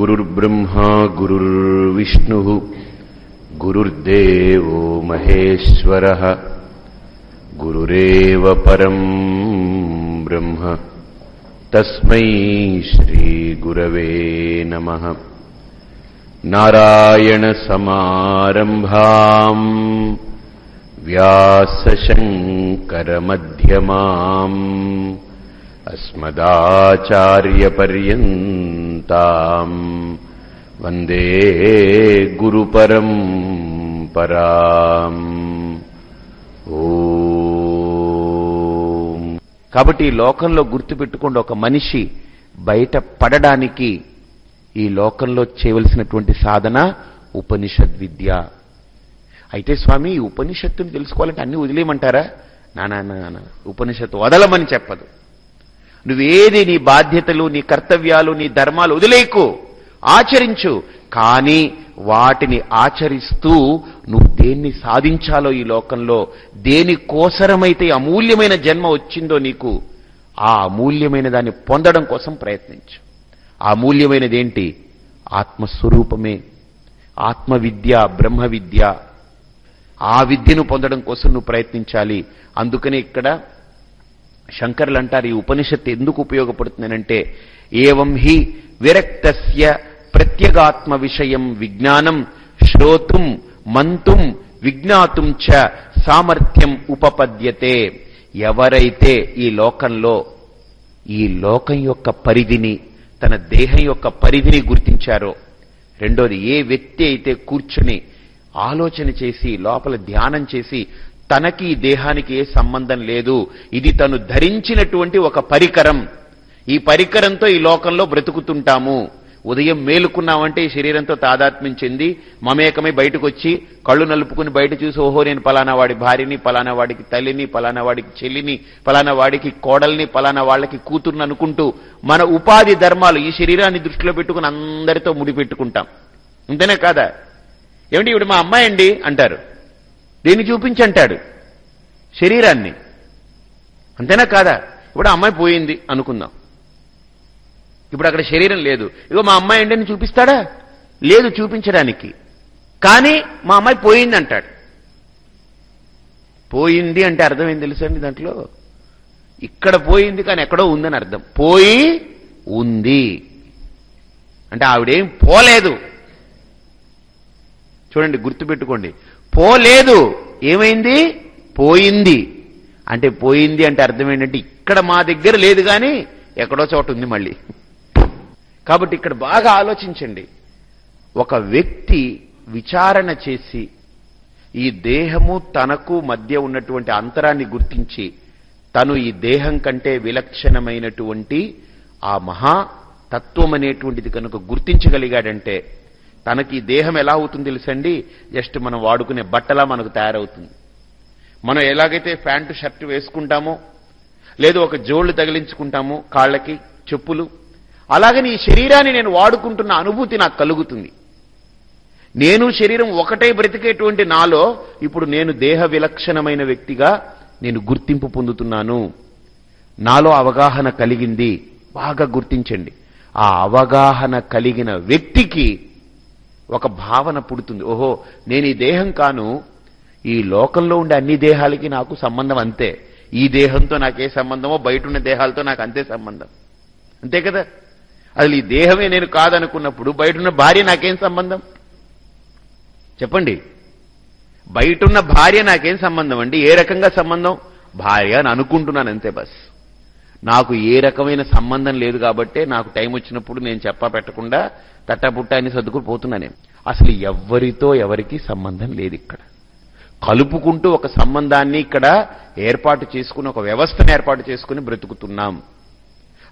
गुरुर्ब्रह्मा गुरुर्विष्णुः गुरुर्देवो महेश्वरः गुरुरेव परम् ब्रह्म तस्मै श्रीगुरवे नमः नारायणसमारम्भाम् व्यासशङ्करमध्यमाम् अस्मदाचार्यपर्यन्ताम् वन्दे गुरुपरम् పరాం ఓం కాబట్టి ఈ లోకంలో గుర్తుపెట్టుకోండి ఒక మనిషి బయట పడడానికి ఈ లోకంలో చేయవలసినటువంటి సాధన ఉపనిషద్ విద్య అయితే స్వామి ఈ ఉపనిషత్తుని తెలుసుకోవాలంటే అన్ని వదిలేయమంటారా నానా నానా ఉపనిషత్తు వదలమని చెప్పదు నువ్వేది నీ బాధ్యతలు నీ కర్తవ్యాలు నీ ధర్మాలు వదిలేకు. ఆచరించు. కానీ వాటిని ఆచరిస్తూ నువ్వు దేన్ని సాధించాలో ఈ లోకంలో దేని కోసరమైతే అమూల్యమైన జన్మ వచ్చిందో నీకు ఆ అమూల్యమైన దాన్ని పొందడం కోసం ప్రయత్నించు. ఆ అమూల్యమైనది ఏంటి ఆత్మస్వరూపమే. ఆత్మవిద్య బ్రహ్మ విద్య ఆ విద్యను పొందడం కోసం నువ్వు ప్రయత్నించాలి. అందుకనే ఇక్కడ శంకర్లు అంటారు ఈ ఉపనిషత్తు ఎందుకు ఉపయోగపడుతుందనంటే ఏవం హి విరక్తస్య ప్రత్యేగాత్మ విషయం విజ్ఞానం శ్రోతుం మంతుం విజ్ఞాతుం చ సామర్థ్యం ఉపపద్యతే. ఎవరైతే ఈ లోకంలో ఈ లోకం యొక్క పరిధిని తన దేహం యొక్క పరిధిని గుర్తించారో రెండోది ఏ వ్యక్తి అయితే కూర్చుని ఆలోచన చేసి లోపల ధ్యానం చేసి తనకి ఈ దేహానికి ఏ సంబంధం లేదు. ఇది తను ధరించినటువంటి ఒక పరికరం. ఈ పరికరంతో ఈ లోకంలో బ్రతుకుతుంటాము. ఉదయం మేలుకున్నామంటే ఈ శరీరంతో తాదాత్మ్యం చెంది మమేకమై బయటకు వచ్చి కళ్ళు నలుపుకుని బయట చూసి ఓహో నేను పలానా వాడి భార్యని పలానా వాడికి తల్లిని పలానా వాడికి చెల్లిని పలానా వాడికి కోడల్ని పలానా వాళ్ళకి కూతుర్ని అనుకుంటూ మన ఉపాధి ధర్మాలు ఈ శరీరాన్ని దృష్టిలో పెట్టుకుని అందరితో ముడిపెట్టుకుంటాం. అంతేనే కాదా? ఏమిటి ఇప్పుడు మా అమ్మాయి అండి అంటారు. దేన్ని చూపించి అంటాడు. శరీరాన్ని. అంతేనా కాదా? ఇప్పుడు అమ్మాయి పోయింది అనుకుందాం. ఇప్పుడు అక్కడ శరీరం లేదు. ఇగో మా అమ్మాయి ఏంటని అని చూపిస్తాడా? లేదు చూపించడానికి. కానీ మా అమ్మాయి పోయింది అంటాడు. పోయింది అంటే అర్థం ఏం తెలుసండి దాంట్లో? ఇక్కడ పోయింది కానీ ఎక్కడో ఉందని అర్థం. పోయి ఉంది. అంటే ఆవిడేం పోలేదు. చూడండి గుర్తుపెట్టుకోండి. పోలేదు. ఏమైంది? పోయింది. అంటే పోయింది అంటే అర్థం ఏంటంటే ఇక్కడ మా దగ్గర లేదు కానీ ఎక్కడో చోట ఉంది మళ్ళీ. కాబట్టి ఇక్కడ బాగా ఆలోచించండి. ఒక వ్యక్తి విచారణ చేసి ఈ దేహము తనకు మధ్య ఉన్నటువంటి అంతరాన్ని గుర్తించి తను ఈ దేహం కంటే విలక్షణమైనటువంటి ఆ మహా తత్వం అనేటువంటిది కనుక గుర్తించగలిగాడంటే తనకి దేహం ఎలా అవుతుంది తెలుసండి? జస్ట్ మనం వాడుకునే బట్టలా మనకు తయారవుతుంది. మనం ఎలాగైతే ప్యాంటు షర్ట్ వేసుకుంటామో లేదు ఒక జోళ్ళు తగిలించుకుంటామో కాళ్ళకి చెప్పులు అలాగని ఈ శరీరాన్ని నేను వాడుకుంటున్న అనుభూతి నాకు కలుగుతుంది. నేను శరీరం ఒకటే బ్రతికేటువంటి నాలో ఇప్పుడు నేను దేహ విలక్షణమైన వ్యక్తిగా నేను గుర్తింపు పొందుతున్నాను. నాలో అవగాహన కలిగింది. బాగా గుర్తించండి. ఆ అవగాహన కలిగిన వ్యక్తికి ఒక భావన పుడుతుంది. ఓహో నేను ఈ దేహం కాను. ఈ లోకంలో ఉండే అన్ని దేహాలకి నాకు సంబంధం అంతే. ఈ దేహంతో నాకే సంబంధమో బయట ఉన్న దేహాలతో నాకు అంతే సంబంధం. అంతే కదా? అసలు ఈ దేహమే నేను కాదనుకున్నప్పుడు బయట ఉన్న భార్య నాకేం సంబంధం? చెప్పండి. బయటున్న భార్య నాకేం సంబంధం అండి? ఏ రకంగా సంబంధం? భార్య అని అనుకుంటున్నాను అంతే బస్. నాకు ఏ రకమైన సంబంధం లేదు కాబట్టే నాకు టైం వచ్చినప్పుడు నేను చెప్పా పెట్టకుండా తట్టపుట్ట అని సర్దుకుని అసలు ఎవ్వరితో ఎవరికి సంబంధం లేదు ఇక్కడ. కలుపుకుంటూ ఒక సంబంధాన్ని ఇక్కడ ఏర్పాటు చేసుకుని ఒక వ్యవస్థను ఏర్పాటు చేసుకుని బ్రతుకుతున్నాం.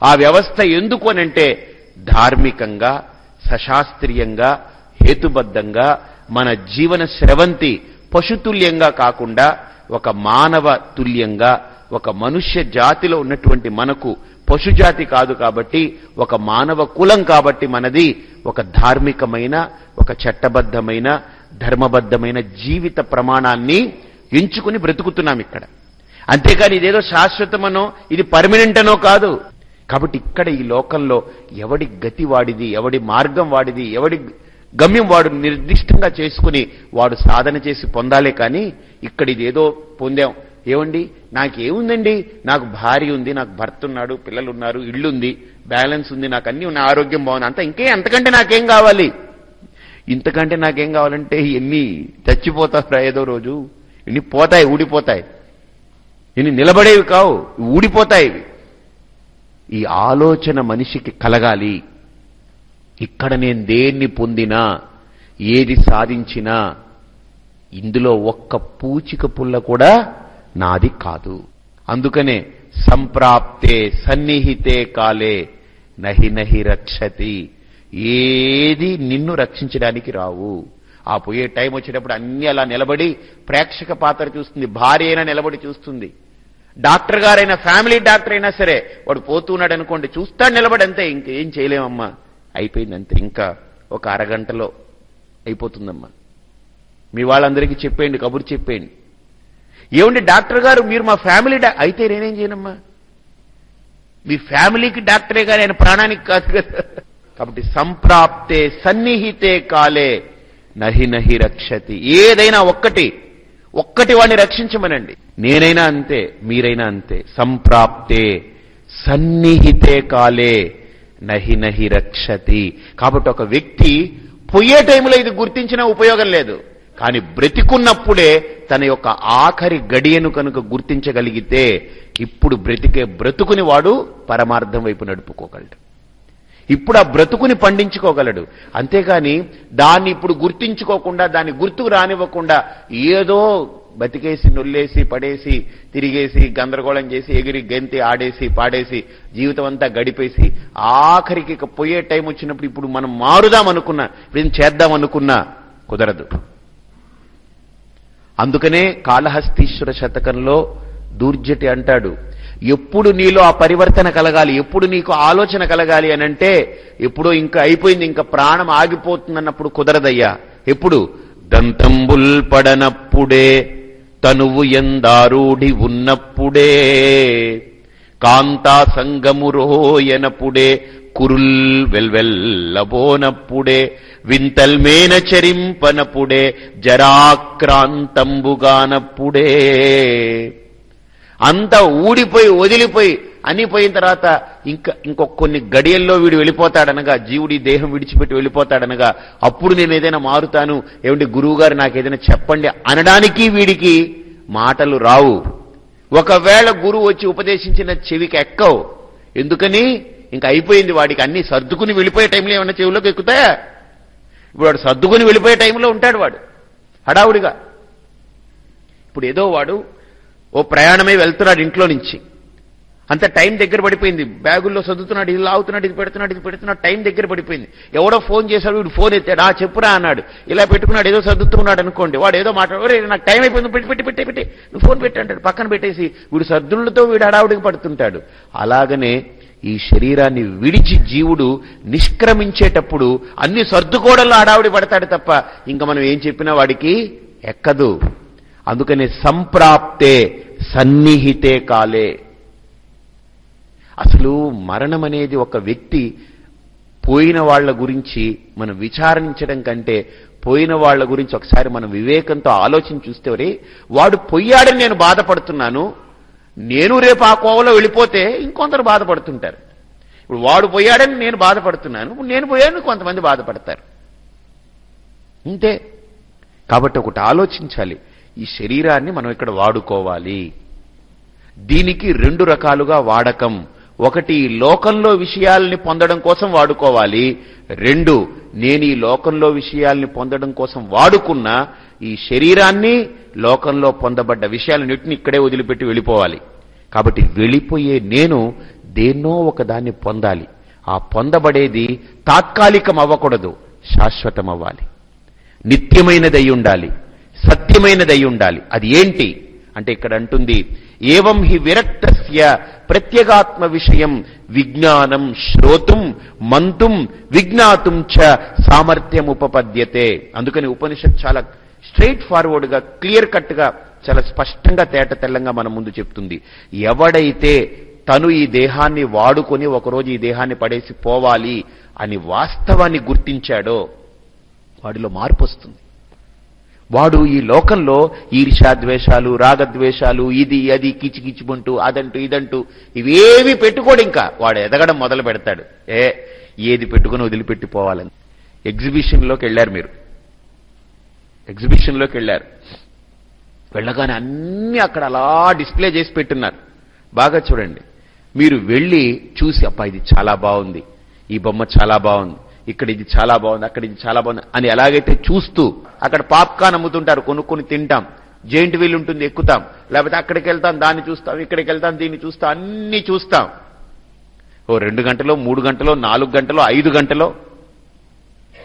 ఆ వ్యవస్థ ఎందుకు అనంటే ధార్మికంగా సశాస్త్రీయంగా హేతుబద్ధంగా మన జీవన స్రవంతి పశుతుల్యంగా కాకుండా ఒక మానవ తుల్యంగా ఒక మనుష్య జాతిలో ఉన్నటువంటి మనకు పశుజాతి కాదు కాబట్టి ఒక మానవ కులం కాబట్టి మనది ఒక ధార్మికమైన ఒక చట్టబద్ధమైన ధర్మబద్ధమైన జీవిత ప్రమాణాన్ని ఎంచుకుని బ్రతుకుతున్నాం ఇక్కడ. అంతేకాని ఇదేదో శాశ్వతమనో ఇది పర్మనెంట్ అనో కాదు. కాబట్టి ఇక్కడ ఈ లోకంలో ఎవడి గతి వాడిది ఎవడి మార్గం వాడిది ఎవడి గమ్యం వాడు నిర్దిష్టంగా చేసుకుని వాడు సాధన చేసి పొందాలే కానీ ఇక్కడ ఇదేదో పొందాం. ఏమండి? నాకేముందండి? నాకు భార్య ఉంది నాకు భర్త ఉన్నాడు పిల్లలు ఉన్నారు ఇల్లు బ్యాలెన్స్ ఉంది నాకు అన్ని ఉన్నాయి ఆరోగ్యం బాగుంది అంత ఇంకే అంతకంటే నాకేం కావాలి? ఇంతకంటే నాకేం కావాలంటే ఎన్ని చచ్చిపోతారా ఏదో రోజు ఇన్ని పోతాయి ఊడిపోతాయి. ఇన్ని నిలబడేవి కావు ఊడిపోతాయి ఈ ఆలోచన మనిషికి కలగాలి. ఇక్కడ నేను దేన్ని పొందినా ఏది సాధించినా ఇందులో ఒక్క పూచిక పుల్ల కూడా నాది కాదు. అందుకనే సంప్రాప్తే సన్నిహితే కాలే నహి నహి రక్షతి. ఏది నిన్ను రక్షించడానికి రావు. ఆ పోయే టైం వచ్చేటప్పుడు అన్ని అలా నిలబడి ప్రేక్షక పాత్ర చూస్తుంది భార్య అయినా నిలబడి చూస్తుంది. డాక్టర్ గారైనా ఫ్యామిలీ డాక్టర్ అయినా సరే వాడు పోతున్నాడు అనుకోండి చూస్తాడు నిలబడి అంతే ఇంకేం చేయలేమమ్మా. అయిపోయింది అంతే ఇంకా ఒక అరగంటలో అయిపోతుందమ్మా. మీ వాళ్ళందరికీ చెప్పేయండి కబురు చెప్పేయండి. ఏమండి డాక్టర్ గారు మీరు మా ఫ్యామిలీ అయితే నేనేం చేయనమ్మా? మీ ఫ్యామిలీకి డాక్టరే గారు ఆయన ప్రాణానికి కాదు కదా. కాబట్టి సంప్రాప్తే సన్నిహితే కాలే నహి నహి రక్షతి. ఏదైనా ఒక్కటి ఒక్కటి వాడిని రక్షించమనండి. నేనైనా అంతే మీరైనా అంతే. సంప్రాప్తే సన్నిహితే కాలే నహి నహి రక్షతి. కాబట్టి ఒక వ్యక్తి పోయే టైంలో ఇది గుర్తించిన ఉపయోగం లేదు. కానీ బ్రతికున్నప్పుడే తన యొక్క ఆఖరి గడియను కనుక గుర్తించగలిగితే ఇప్పుడు బ్రతికే బ్రతుకుని వాడు పరమార్థం వైపు నడుపుకోగలడు. ఇప్పుడు ఆ బ్రతుకుని పండించుకోగలడు. అంతేగాని దాన్ని ఇప్పుడు గుర్తించుకోకుండా దాన్ని గుర్తుకు రానివ్వకుండా ఏదో బతికేసి నొల్లేసి పడేసి తిరిగేసి గందరగోళం చేసి ఎగిరి గెంతి ఆడేసి పాడేసి జీవితం అంతా గడిపేసి ఆఖరికి ఇక పోయే టైం వచ్చినప్పుడు ఇప్పుడు మనం మారుదాం అనుకున్నా ఇప్పుడు చేద్దాం అనుకున్నా కుదరదు. అందుకనే కాళహస్తీశ్వర శతకంలో దూర్జటి అంటాడు ఎప్పుడు నీలో ఆ పరివర్తన కలగాలి? ఎప్పుడు నీకు ఆలోచన కలగాలి? అని అంటే ఎప్పుడో ఇంకా అయిపోయింది ఇంకా ప్రాణం ఆగిపోతుందన్నప్పుడు కుదరదయ్యా. ఎప్పుడు? దంతంబుల్ పడనప్పుడే తనువు ఎందారూఢి ఉన్నప్పుడే. కాంతా సంగము కురుల్ వెల్వెల్లబోనప్పుడే వింతల్మేన చరింపనప్పుడే జరాక్రాంతంబుగానప్పుడే. అంతా ఊడిపోయి వదిలిపోయి అని పోయిన తర్వాత ఇంకా ఇంకొక కొన్ని గడియల్లో వీడు వెళ్ళిపోతాడనగా జీవుడి దేహం విడిచిపెట్టి వెళ్ళిపోతాడనగా అప్పుడు నేను ఏదైనా మారుతాను? ఏమంటే గురువుగారు నాకేదైనా నాకు ఏదైనా చెప్పండి అనడానికి వీడికి మాటలు రావు. ఒకవేళ గురువు వచ్చి ఉపదేశించిన చెవికి ఎక్కవు. ఎందుకని? ఇంకా అయిపోయింది వాడికి అన్ని సర్దుకుని వెళ్ళిపోయే టైంలో ఏమన్నా చెవిలోకి ఎక్కుతాయా? ఇప్పుడు వాడు సర్దుకుని వెళ్ళిపోయే టైంలో ఉంటాడు వాడు హడావుడిగా. ఇప్పుడు ఏదో వాడు ఓ ప్రయాణమే వెళ్తున్నాడు ఇంట్లో నుంచి. అంత టైం దగ్గర పడిపోయింది. బ్యాగుల్లో చదువుతున్నాడు ఇది లాగుతున్నాడు ఇది పెడుతున్నాడు ఇది పెడుతున్నాడు టైం దగ్గర పడిపోయింది. ఎవడో ఫోన్ చేశాడు వీడు ఫోన్ ఎత్తాడు ఆ చెప్పురా అన్నాడు. ఇలా పెట్టుకున్నాడు ఏదో చదువుతున్నాడు అనుకోండి. వాడు ఏదో మాట్లాడు నాకు టైం అయిపోయింది పెట్టి పెట్టి పెట్టి పెట్టి నువ్వు ఫోన్ పెట్టి అంటాడు. పక్కన పెట్టేసి వీడు సద్దులతో వీడు హడావుడికి పడుతుంటాడు. అలాగనే ఈ శరీరాన్ని విడిచి జీవుడు నిష్క్రమించేటప్పుడు అన్ని సర్దుకోవడంలో హడావుడి పడతాడు తప్ప ఇంకా మనం ఏం చెప్పినా వాడికి ఎక్కదు. అందుకనే సంప్రాప్తే సన్నిహితే కాలే. అసలు మరణం అనేది ఒక వ్యక్తి పోయిన వాళ్ళ గురించి మనం విచారించడం కంటే పోయిన వాళ్ళ గురించి ఒకసారి మనం వివేకంతో ఆలోచించి చూస్తే వాడు పొయ్యాడని నేను బాధపడుతున్నాను. నేను రేపు ఆ కోవలో వెళ్ళిపోతే ఇంకొందరు బాధపడుతుంటారు. ఇప్పుడు వాడు పోయాడని నేను బాధపడుతున్నాను. ఇప్పుడు నేను పోయాడని కొంతమంది బాధపడతారు. అంతే కాబట్టి ఒకటి ఆలోచించాలి. ఈ శరీరాన్ని మనం ఇక్కడ వాడుకోవాలి. దీనికి రెండు రకాలుగా వాడకం. ఒకటి లోకంలో విషయాల్ని పొందడం కోసం వాడుకోవాలి. రెండు నేను ఈ లోకంలో విషయాల్ని పొందడం కోసం వాడుకున్న ఈ శరీరాన్ని లోకంలో పొందబడ్డ విషయాలన్నింటిని ఇక్కడే వదిలిపెట్టి వెళ్ళిపోవాలి. కాబట్టి వెళ్ళిపోయే నేను దేన్నో ఒకదాన్ని పొందాలి. ఆ పొందబడేది తాత్కాలికం అవ్వకూడదు శాశ్వతం అవ్వాలి నిత్యమైనదై ఉండాలి సత్యమైనదై ఉండాలి. అది ఏంటి? అంటే ఇక్కడ అంటుంది ఏవం హి విరక్తస్య ప్రత్యేగాత్మ విషయం విజ్ఞానం శ్రోతుం మంతుం విజ్ఞాతుం చ సామర్థ్యం ఉపపద్యతే అందుకని ఉపనిషత్ చాలా స్ట్రైట్ ఫార్వర్డ్గా క్లియర్ కట్గా చాలా స్పష్టంగా తేట తెల్లంగా మన ముందు చెప్తుంది. ఎవడైతే తను ఈ దేహాన్ని వాడుకొని ఒకరోజు ఈ దేహాన్ని పడేసి పోవాలి అని వాస్తవాన్ని గుర్తించాడో వాడిలో మార్పు వస్తుంది. వాడు ఈ లోకంలో ఈర్షాద్వేషాలు రాగద్వేషాలు ఇది అది కిచికిచిమంటూ అదంటూ ఇదంటూ ఇవేవి పెట్టుకోడు ఇంకా. వాడు ఎదగడం మొదలు పెడతాడు. ఏ ఏది పెట్టుకుని వదిలిపెట్టిపోవాలని. ఎగ్జిబిషన్లోకి వెళ్ళారు మీరు. ఎగ్జిబిషన్లోకి వెళ్ళారు. వెళ్ళగానే అన్నీ అక్కడ అలా డిస్ప్లే చేసి పెట్టున్నారు. బాగా చూడండి. మీరు వెళ్ళి చూసి అబ్బా ఇది చాలా బాగుంది. ఈ బొమ్మ చాలా బాగుంది. ఇక్కడ ఇది చాలా బాగుంది అక్కడ ఇది చాలా బాగుంది అని ఎలాగైతే చూస్తూ అక్కడ పాప్కార్న్ అమ్ముతుంటారు కొనుక్కొని తింటాం. జైంట్ వీల్ ఉంటుంది ఎక్కుతాం. లేకపోతే అక్కడికి వెళ్తాం దాన్ని చూస్తాం ఇక్కడికి వెళ్తాం దీన్ని చూస్తాం అన్ని చూస్తాం. ఓ రెండు గంటలో మూడు గంటలో నాలుగు గంటలో ఐదు గంటలో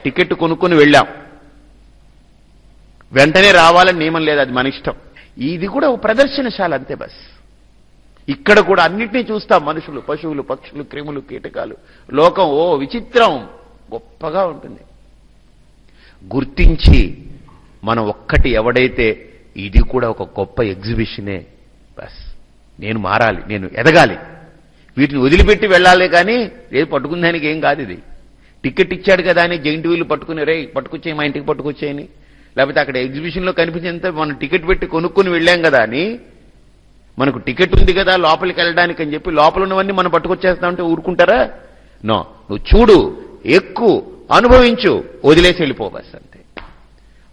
టికెట్ కొనుక్కొని వెళ్ళాం. వెంటనే రావాలని నియమం లేదు అది మన ఇష్టం. ఇది కూడా ఒక ప్రదర్శనశాల అంతే బస్. ఇక్కడ కూడా అన్నిటినీ చూస్తాం మనుషులు పశువులు పక్షులు క్రిములు కీటకాలు. లోకం ఓ విచిత్రం. గొప్పగా ఉంటుంది. గుర్తించి మనం ఒక్కటి ఎవడైతే ఇది కూడా ఒక గొప్ప ఎగ్జిబిషనే బస్. నేను మారాలి నేను ఎదగాలి. వీటిని వదిలిపెట్టి వెళ్ళాలి కానీ ఏది పట్టుకుందానికి ఏం కాదు ఇది. టికెట్ ఇచ్చాడు కదా అని జైంట్ వీలు పట్టుకుని రే పట్టుకొచ్చేయి మా ఇంటికి పట్టుకొచ్చేయని లేకపోతే అక్కడ ఎగ్జిబిషన్లో కనిపించేంత మనం టికెట్ పెట్టి కొనుక్కొని వెళ్ళాం కదా అని. మనకు టికెట్ ఉంది కదా లోపలికి వెళ్ళడానికి అని చెప్పి లోపల ఉన్నవన్నీ మనం పట్టుకొచ్చేస్తామంటే ఊరుకుంటారా? నో. నువ్వు చూడు ఎక్కువ అనుభవించు వదిలేసి వెళ్ళిపోబస్ అంతే.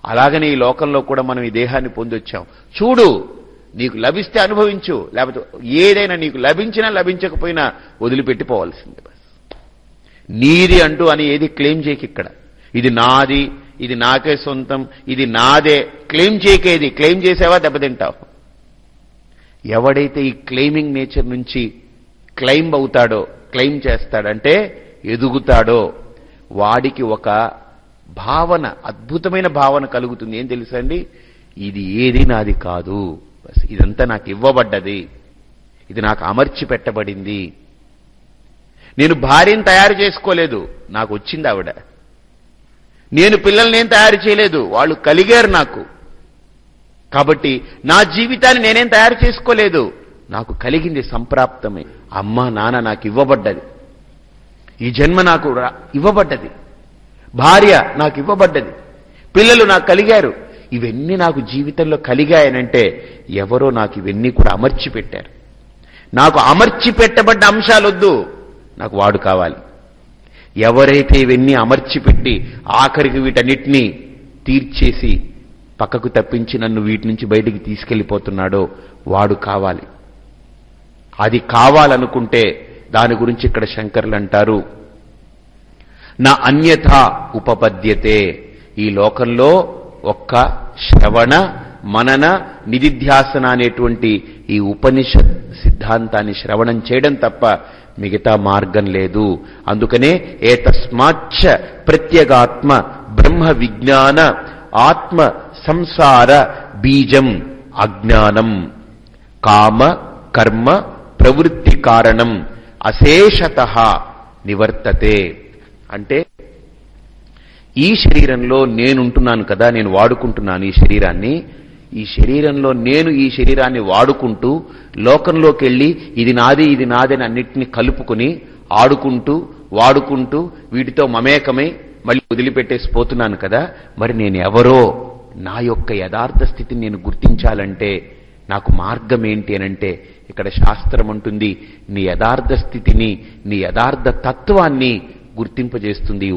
అలాగనే ఈ లోకంలో కూడా మనం ఈ దేహాన్ని పొందొచ్చాం. చూడు నీకు లభిస్తే అనుభవించు లేకపోతే ఏదైనా నీకు లభించినా లభించకపోయినా వదిలిపెట్టిపోవాల్సిందే బస్. నీది అంటూ అని ఏది క్లెయిమ్ చేయకి ఇక్కడ. ఇది నాది ఇది నాకే సొంతం ఇది నాదే. క్లెయిమ్ చేయకేది? క్లెయిమ్ చేసావా? దెబ్బతింటావు. ఎవడైతే ఈ క్లెయిమింగ్ నేచర్ నుంచి క్లెయిమ్ అవుతాడో క్లెయిమ్ చేస్తాడంటే ఎదుగుతాడో. వాడికి ఒక భావన అద్భుతమైన భావన కలుగుతుంది. ఏం తెలుసండి ఇది ఏది నాది కాదు. బస్ ఇదంతా నాకు ఇవ్వబడ్డది. ఇది నాకు అమర్చి పెట్టబడింది. నేను భార్యను తయారు చేసుకోలేదు. నాకు వచ్చింది ఆవిడ. నేను పిల్లల్ని ఏం తయారు చేయలేదు. వాళ్ళు కలిగారు నాకు. కాబట్టి నా జీవితాన్ని నేనేం తయారు చేసుకోలేదు. నాకు కలిగింది సంప్రాప్తమే. అమ్మ నాన్న నాకు ఇవ్వబడ్డది. ఈ జన్మ నాకు ఇవ్వబడ్డది. భార్య నాకు ఇవ్వబడ్డది. పిల్లలు నాకు కలిగారు. ఇవన్నీ నాకు జీవితంలో కలిగాయనంటే ఎవరో నాకు ఇవన్నీ కూడా అమర్చి పెట్టారు నాకు అమర్చి పెట్టబడ్డ అంశాలొద్దు. నాకు వాడు కావాలి. ఎవరైతే ఇవన్నీ అమర్చి పెట్టి ఆఖరికి వీటన్నిటినీ తీర్చేసి పక్కకు తప్పించి నన్ను వీటి నుంచి బయటికి తీసుకెళ్ళిపోతున్నాడో వాడు కావాలి. అది కావాలనుకుంటే దాని గురించి ఇక్కడ శంకర్లు అంటారు. నా అన్యథ ఉపపద్యతే. ఈ లోకంలో ఒక్క శ్రవణ మనన నిధిధ్యాసన అనేటువంటి ఈ ఉపనిషత్ సిద్ధాంతాన్ని శ్రవణం చేయడం తప్ప మిగతా మార్గం లేదు. అందుకనే ఏతస్మాచ్చ ప్రత్యేగాత్మ బ్రహ్మ విజ్ఞాన ఆత్మ సంసార బీజం అజ్ఞానం. కామ కర్మ ప్రవృత్తి కారణం. అశేషత నివర్తతే. అంటే ఈ శరీరంలో నేనుంటున్నాను కదా నేను వాడుకుంటున్నాను ఈ శరీరాన్ని. ఈ శరీరంలో నేను ఈ శరీరాన్ని వాడుకుంటూ లోకంలోకి వెళ్ళి ఇది నాది ఇది నాదని అన్నిటిని కలుపుకుని ఆడుకుంటూ వాడుకుంటూ వీటితో మమేకమై మళ్ళీ వదిలిపెట్టేసి పోతున్నాను కదా మరి నేను ఎవరో? నా యొక్క యథార్థ స్థితిని నేను గుర్తించాలంటే నాకు మార్గం ఏంటి అనంటే ఇక్కడ శాస్త్రం అంటుంది నీ యథార్థ స్థితిని నీ యథార్థ తత్వాన్ని గుర్తింపజేస్తుంది ఈ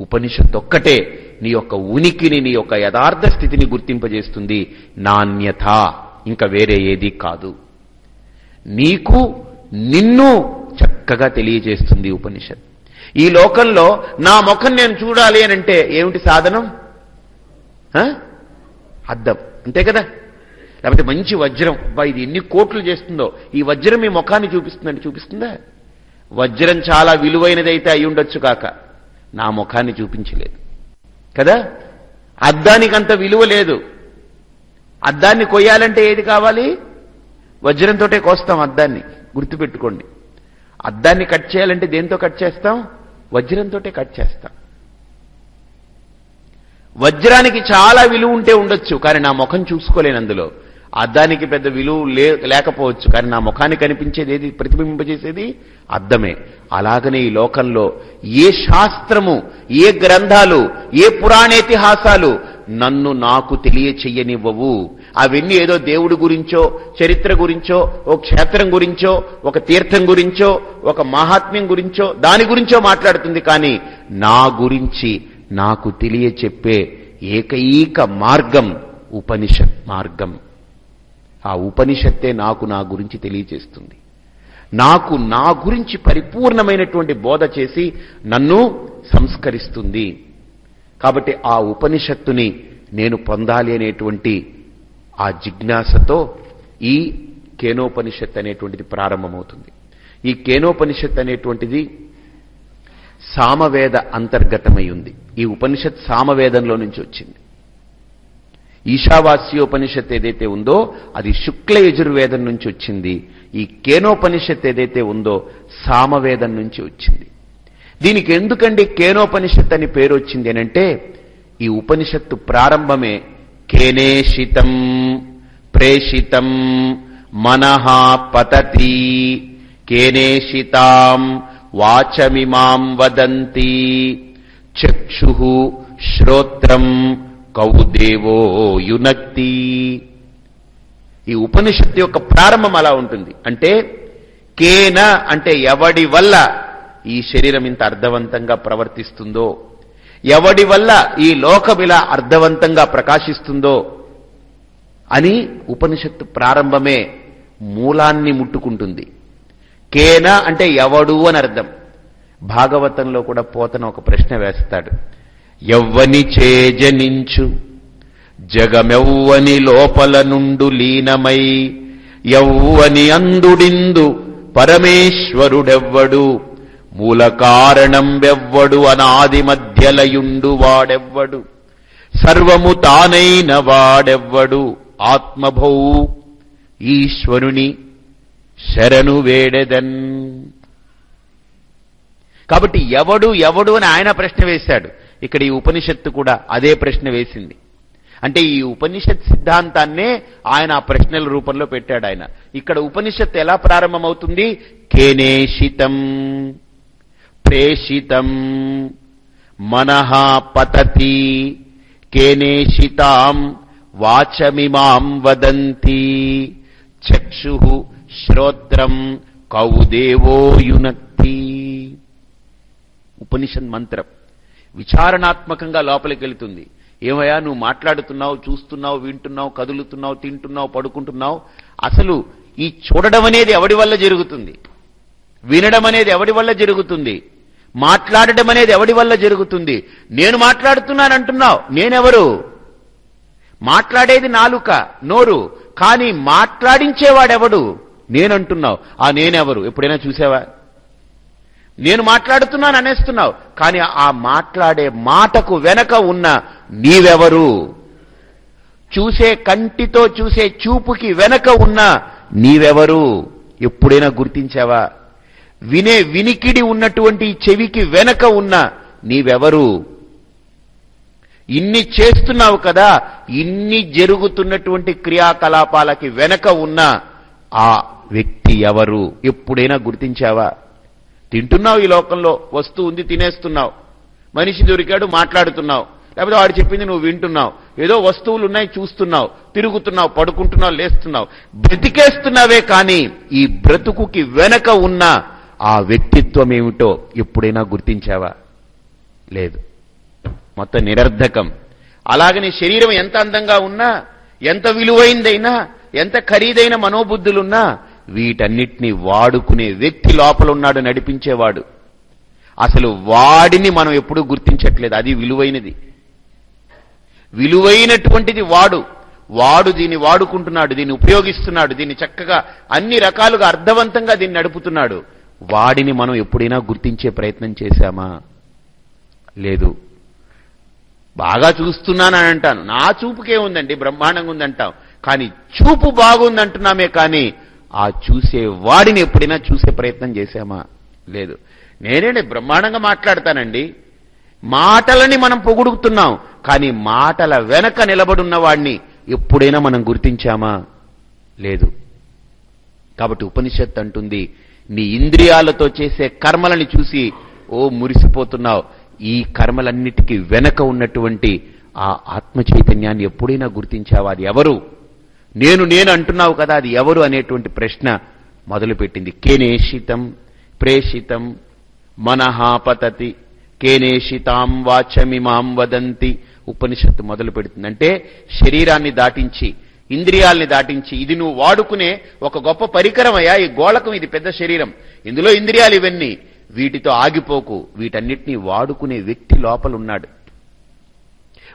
ఉపనిషత్ ఒక్కటే నీ యొక్క ఉనికిని నీ యొక్క యథార్థ స్థితిని గుర్తింపజేస్తుంది. నాణ్యత ఇంకా వేరే ఏది కాదు. నీకు నిన్ను చక్కగా తెలియజేస్తుంది ఉపనిషత్ ఈ లోకంలో నా ముఖం నేను చూడాలి అని అంటే ఏమిటి సాధనం? ఆ? అద్దం అంతే కదా? లేకపోతే మంచి వజ్రం. అబ్బా ఇది ఎన్ని కోట్లు చేస్తుందో. ఈ వజ్రం మీ ముఖాన్ని చూపిస్తుందండి. చూపిస్తుందా? వజ్రం చాలా విలువైనదైతే అయి ఉండొచ్చు కాక. నా ముఖాన్ని చూపించలేదు. కదా? అద్దానికి అంత విలువ లేదు. అద్దాన్ని కొయ్యాలంటే ఏది కావాలి? వజ్రంతోటే కోస్తాం అద్దాన్ని. గుర్తుపెట్టుకోండి. అద్దాన్ని కట్ చేయాలంటే దేంతో కట్ చేస్తాం? వజ్రంతోటే కట్ చేస్తాం. వజ్రానికి చాలా విలువ ఉంటే ఉండొచ్చు కానీ నా ముఖం చూసుకోలేను అందులో అద్దానికి పెద్ద విలువ లేకపోవచ్చు. కానీ నా ముఖాన్ని కనిపించేది ఏది ప్రతిబింబజేసేది అద్దమే. అలాగనే ఈ లోకంలో ఏ శాస్త్రము ఏ గ్రంథాలు ఏ పురాణేతిహాసాలు నన్ను నాకు తెలియచెయ్యనివ్వవు. అవన్నీ ఏదో దేవుడి గురించో చరిత్ర గురించో ఒక క్షేత్రం గురించో ఒక తీర్థం గురించో ఒక మహాత్మ్యం గురించో దాని గురించో మాట్లాడుతుంది కానీ నా గురించి నాకు తెలియచెప్పే ఏకైక మార్గం ఉపనిషత్ మార్గం. ఆ ఉపనిషత్తే నాకు నా గురించి తెలియచేస్తుంది. నాకు నా గురించి పరిపూర్ణమైనటువంటి బోధ చేసి నన్ను సంస్కరిస్తుంది. కాబట్టి ఆ ఉపనిషత్తుని నేను పొందాలి అనేటువంటి ఆ జిజ్ఞాసతో ఈ కేనోపనిషత్ అనేటువంటిది ప్రారంభమవుతుంది. ఈ కేనోపనిషత్ అనేటువంటిది సామవేద అంతర్గతమై ఉంది. ఈ ఉపనిషత్ సామవేదంలో నుంచి వచ్చింది. ఈశావాస్యోపనిషత్ ఏదైతే ఉందో అది శుక్ల యజుర్వేదం నుంచి వచ్చింది. ఈ కేనోపనిషత్ ఏదైతే ఉందో సామవేదం నుంచి వచ్చింది. దీనికి ఎందుకండి కేనోపనిషత్ అని పేరు వచ్చింది అనంటే ఈ ఉపనిషత్తు ప్రారంభమే కేనేషితం ప్రేషితం మనః పతతి. కేనేషితాం వాచమిమాం వదంతి. చక్షు శ్రోత్రం కౌదేవో యునక్తి. ఈ ఉపనిషత్తు యొక్క ప్రారంభం అలా ఉంటుంది. అంటే కేన అంటే ఎవడి వల్ల ఈ శరీరం ఇంత అర్థవంతంగా ప్రవర్తిస్తుందో ఎవడి వల్ల ఈ లోకం ఇలా అర్థవంతంగా ప్రకాశిస్తుందో అని ఉపనిషత్తు ప్రారంభమే మూలాన్ని ముట్టుకుంటుంది. కేన అంటే ఎవడు అని అర్థం. భాగవతంలో కూడా పోతన ఒక ప్రశ్న వేస్తాడు. ఎవ్వని చేజనించు. జగమెవ్వని లోపల నుండు లీనమై ఎవ్వని అందుడిందు పరమేశ్వరుడెవ్వడు. మూల కారణం వెవ్వడు అనాది మధ్యలయుండు వాడెవ్వడు. సర్వము తానైన వాడెవ్వడు. ఆత్మభౌ ఈశ్వరుని శరణు వేడెదన్. కాబట్టి ఎవడు ఎవడు అని ఆయన ప్రశ్న వేశాడు. ఇక్కడ ఈ ఉపనిషత్తు కూడా అదే ప్రశ్న వేసింది. అంటే ఈ ఉపనిషత్ సిద్ధాంతాన్నే ఆయన ఆ ప్రశ్నల రూపంలో పెట్టాడు ఆయన. ఇక్కడ ఉపనిషత్తు ఎలా ప్రారంభమవుతుంది? కేనేషితం ప్రేషితం మనః పతతి కేనేషితాం వాచమిమాం వదంతి చక్షు శ్రోత్రం కౌదేవో యునక్తి. ఉపనిషత్ మంత్రం. విచారణాత్మకంగా లోపలికి వెళుతుంది. ఏమయ్యా నువ్వు మాట్లాడుతున్నావు చూస్తున్నావు వింటున్నావు కదులుతున్నావు తింటున్నావు పడుకుంటున్నావు. అసలు ఈ చూడడం అనేది ఎవడి వల్ల జరుగుతుంది? వినడం అనేది ఎవడి వల్ల జరుగుతుంది? మాట్లాడడం అనేది ఎవడి వల్ల జరుగుతుంది? నేను మాట్లాడుతున్నానంటున్నావు. నేనెవరు? మాట్లాడేది నాలుక నోరు. కానీ మాట్లాడించేవాడెవడు? నేనంటున్నావు. ఆ నేనెవరు? ఎప్పుడైనా చూసావా? నేను మాట్లాడుతున్నాను అనేస్తున్నావు. కానీ ఆ మాట్లాడే మాటకు వెనక ఉన్న నీవెవరు? చూసే కంటితో చూసే చూపుకి వెనక ఉన్న నీవెవరు? ఎప్పుడైనా గుర్తించావా? వినే వినికిడి ఉన్నటువంటి చెవికి వెనక ఉన్న నీవెవరు? ఇన్ని చేస్తున్నావు కదా ఇన్ని జరుగుతున్నటువంటి క్రియాకలాపాలకి వెనక ఉన్న ఆ వ్యక్తి ఎవరు? ఎప్పుడైనా గుర్తించావా? తింటున్నావు ఈ లోకంలో వస్తువు ఉంది తినేస్తున్నావు. మనిషి దొరికాడు మాట్లాడుతున్నావు. లేకపోతే వాడు చెప్పింది నువ్వు వింటున్నావు. ఏదో వస్తువులు ఉన్నాయి చూస్తున్నావు. తిరుగుతున్నావు పడుకుంటున్నావు లేస్తున్నావు. బ్రతికేస్తున్నావే కానీ ఈ బ్రతుకుకి వెనక ఉన్న ఆ వ్యక్తిత్వం ఏమిటో ఎప్పుడైనా గుర్తించావా? లేదు. మొత్తం నిరర్ధకం. అలాగని శరీరం ఎంత అందంగా ఉన్నా ఎంత విలువైందైనా ఎంత ఖరీదైన మనోబుద్ధులున్నా వీటన్నిటినీ వాడుకునే వ్యక్తి లోపల ఉన్నాడు నడిపించేవాడు. అసలు వాడిని మనం ఎప్పుడూ గుర్తించట్లేదు అది విలువైనది. విలువైనటువంటిది వాడు. వాడు దీన్ని వాడుకుంటున్నాడు దీన్ని ఉపయోగిస్తున్నాడు దీన్ని చక్కగా అన్ని రకాలుగా అర్థవంతంగా దీన్ని నడుపుతున్నాడు. వాడిని మనం ఎప్పుడైనా గుర్తించే ప్రయత్నం చేశామా? లేదు. బాగా చూస్తున్నానని అంటాను. నా చూపుకే ఉందండి బ్రహ్మాండంగా ఉందంటాం. కానీ చూపు బాగుందంటున్నామే కానీ ఆ చూసే వాడిని ఎప్పుడైనా చూసే ప్రయత్నం చేశామా? లేదు. నేనే బ్రహ్మాండంగా మాట్లాడతానండి. మాటలని మనం పొగుడుతున్నాం కానీ మాటల వెనక నిలబడున్న వాడిని ఎప్పుడైనా మనం గుర్తించామా? లేదు. కాబట్టి ఉపనిషత్ అంటుంది నీ ఇంద్రియాలతో చేసే కర్మలని చూసి ఓ మురిసిపోతున్నావు. ఈ కర్మలన్నిటికీ వెనక ఉన్నటువంటి ఆ ఆత్మ చైతన్యాన్ని ఎప్పుడైనా గుర్తించావా? అది ఎవరు? నేను నేను అంటున్నావు కదా అది ఎవరు అనేటువంటి ప్రశ్న మొదలుపెట్టింది. కేనేషితం ప్రేషితం మనహాపతతి కేనేషితాం వాచమిమాం వదంతి ఉపనిషత్తు మొదలు పెడుతుంది అంటే శరీరాన్ని దాటించి ఇంద్రియాల్ని దాటించి ఇది నువ్వు వాడుకునే ఒక గొప్ప పరికరమయ్యా ఈ గోళకం ఇది పెద్ద శరీరం. ఇందులో ఇంద్రియాలు ఇవన్నీ. వీటితో ఆగిపోకు. వీటన్నిటినీ వాడుకునే వ్యక్తి లోపలున్నాడు.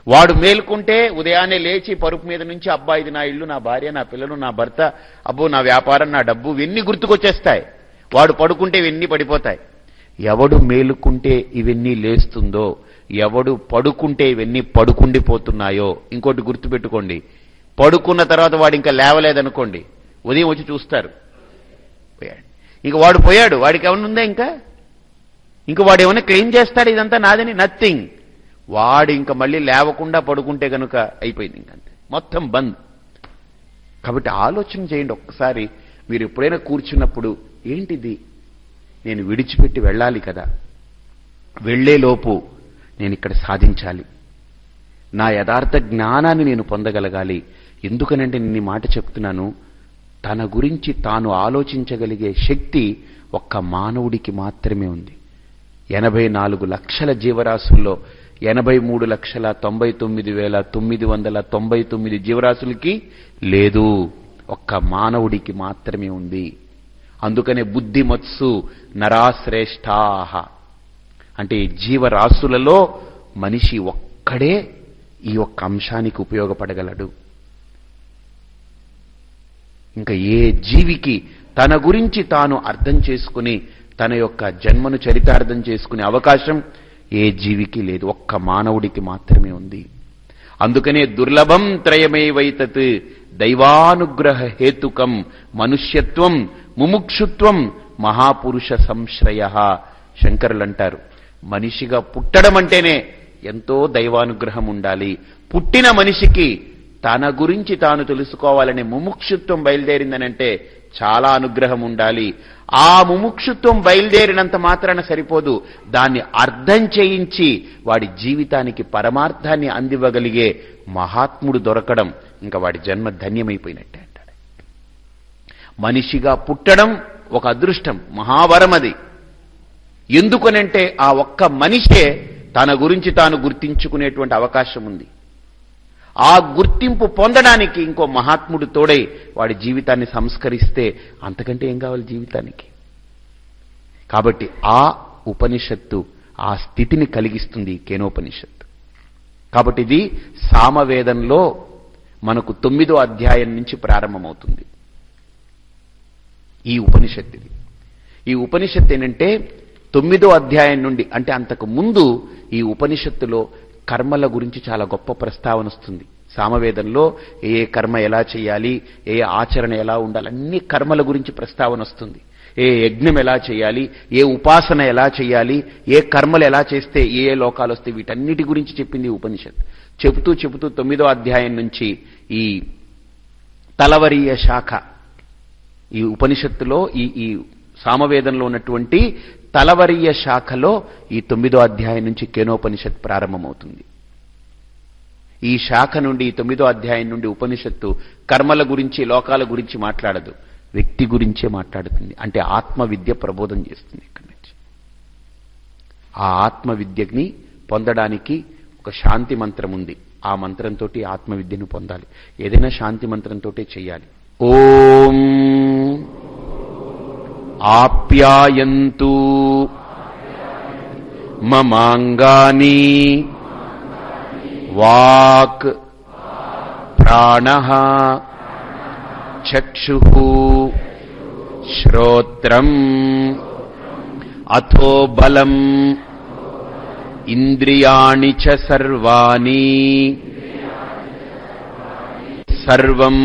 వాడు మేల్కుంటే ఉదయాన్నే లేచి పరుపు మీద నుంచి అబ్బా ఇది నా ఇల్లు నా భార్య నా పిల్లలు నా భర్త అబ్బో నా వ్యాపారం నా డబ్బు ఇవన్నీ గుర్తుకొచ్చేస్తాయి. వాడు పడుకుంటే ఇవన్నీ పడిపోతాయి. ఎవడు మేలుకుంటే ఇవన్నీ లేస్తుందో ఎవడు పడుకుంటే ఇవన్నీ పడుకుండిపోతున్నాయో ఇంకోటి గుర్తుపెట్టుకోండి. పడుకున్న తర్వాత వాడు ఇంకా లేవలేదనుకోండి. ఉదయం వచ్చి చూస్తారు. పోయాడు. ఇంక వాడు పోయాడు. వాడికి ఏమన్నా ఉందా ఇంకా? ఇంక వాడు ఏమైనా క్లెయిమ్ చేస్తాడు? ఇదంతా నాదని? నథింగ్. వాడు ఇంక మళ్ళీ లేవకుండా పడుకుంటే కనుక అయిపోయింది ఇంకంతే మొత్తం బంద్. కాబట్టి ఆలోచన చేయండి ఒక్కసారి. మీరు ఎప్పుడైనా కూర్చున్నప్పుడు ఏంటిది? నేను విడిచిపెట్టి వెళ్ళాలి కదా. వెళ్ళేలోపు నేను ఇక్కడ సాధించాలి. నా యథార్థ జ్ఞానాన్ని నేను పొందగలగాలి. ఎందుకనంటే నేను మాట చెప్తున్నాను. తన గురించి తాను ఆలోచించగలిగే శక్తి ఒక్క మానవుడికి మాత్రమే ఉంది. ఎనభై నాలుగు లక్షల జీవరాశుల్లో ఎనభై మూడు లక్షల తొంభై తొమ్మిది వేల తొమ్మిది వందల తొంభై తొమ్మిది జీవరాశులకి లేదు. ఒక్క మానవుడికి మాత్రమే ఉంది. అందుకనే బుద్ధిమత్సు నరాశ్రేష్ఠాహ. అంటే జీవరాశులలో మనిషి ఒక్కడే ఈ ఒక్క అంశానికి ఉపయోగపడగలడు. ఇంకా ఏ జీవికి తన గురించి తాను అర్థం చేసుకుని తన యొక్క జన్మను చరితార్థం చేసుకునే అవకాశం ఏ జీవికి లేదు. ఒక్క మానవుడికి మాత్రమే ఉంది. అందుకనే దుర్లభం త్రయమేవైతత్. దైవానుగ్రహ హేతుకం. మనుష్యత్వం ముముక్షుత్వం మహాపురుష సంశ్రయ. శంకరులు అంటారు మనిషిగా పుట్టడం అంటేనే ఎంతో దైవానుగ్రహం ఉండాలి. పుట్టిన మనిషికి తన గురించి తాను తెలుసుకోవాలనే ముముక్షుత్వం బయలుదేరిందనంటే చాలా అనుగ్రహం ఉండాలి. ఆ ముముక్షుత్వం బయలుదేరినంత మాత్రాన సరిపోదు. దాన్ని అర్థం చేయించి వాడి జీవితానికి పరమార్థాన్ని అందివ్వగలిగే మహాత్ముడు దొరకడం ఇంకా వాడి జన్మ ధన్యమైపోయినట్టే అంటాడు. మనిషిగా పుట్టడం ఒక అదృష్టం మహావరం అది. ఎందుకనంటే ఆ ఒక్క మనిషే తన గురించి తాను గుర్తించుకునేటువంటి అవకాశం ఉంది. ఆ గుర్తింపు పొందడానికి ఇంకో మహాత్ముడు తోడై వాడి జీవితాన్ని సంస్కరిస్తే అంతకంటే ఏం కావాలి జీవితానికి? కాబట్టి ఆ ఉపనిషత్తు ఆ స్థితిని కలిగిస్తుంది కేనోపనిషత్తు. కాబట్టి ఇది సామవేదంలో మనకు తొమ్మిదో అధ్యాయం నుంచి ప్రారంభమవుతుంది. ఈ ఉపనిషత్తు ఇది. ఈ ఉపనిషత్తు ఏంటంటే తొమ్మిదో అధ్యాయం నుండి అంటే అంతకు ముందు ఈ ఉపనిషత్తులో కర్మల గురించి చాలా గొప్ప ప్రస్తావన వస్తుంది. సామవేదంలో ఏ ఏ కర్మ ఎలా చేయాలి ఏ ఆచరణ ఎలా ఉండాలి అన్ని కర్మల గురించి ప్రస్తావన వస్తుంది. ఏ యజ్ఞం ఎలా చేయాలి ఏ ఉపాసన ఎలా చేయాలి ఏ కర్మలు ఎలా చేస్తే ఏ ఏ లోకాలు వస్తాయి వీటన్నిటి గురించి చెప్పింది ఉపనిషత్ చెబుతూ చెబుతూ తొమ్మిదో అధ్యాయం నుంచి ఈ తలవరీయ శాఖ ఈ ఉపనిషత్తులో ఈ ఈ సామవేదంలో ఉన్నటువంటి తలవరియ శాఖలో ఈ తొమ్మిదో అధ్యాయం నుంచి కేనోపనిషత్ ప్రారంభమవుతుంది. ఈ శాఖ నుండి ఈ తొమ్మిదో అధ్యాయం నుండి ఉపనిషత్తు కర్మల గురించి లోకాల గురించి మాట్లాడదు. వ్యక్తి గురించే మాట్లాడుతుంది. అంటే ఆత్మ విద్య ప్రబోధం చేస్తుంది ఇక్కడి నుంచి. ఆ ఆత్మ విద్యని పొందడానికి ఒక శాంతి మంత్రం ఉంది. ఆ మంత్రంతో ఆత్మ విద్యను పొందాలి. ఏదైనా శాంతి మంత్రంతో చేయాలి. ఓం ఆప్యాయంతు మమాంగాని వాక్ ప్రాణ చక్షు శ్రోత్రం అథో బలం ఇంద్రియాణి చ సర్వాణి సర్వం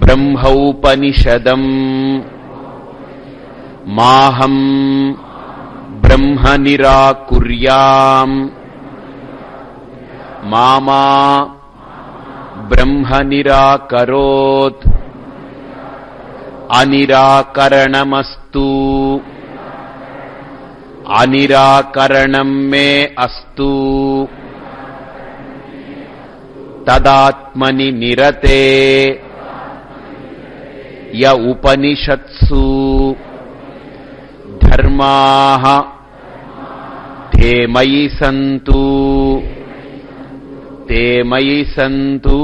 బ్రహ్మౌపనిషదం మాహం బ్రహ్మ నిరాకుర్యాం మామా బ్రహ్మ నిరాకరోత్ అనిరాకరణమస్తు. అనిరాకరణం మే అస్తు. తదాత్మని నిరతే. య ఉపనిషత్సు. ధర్మా తే మయి సంతు తే మయి సంతు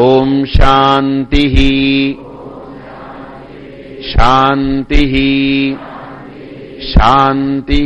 ఓం శాంతి శాంతి శాంతి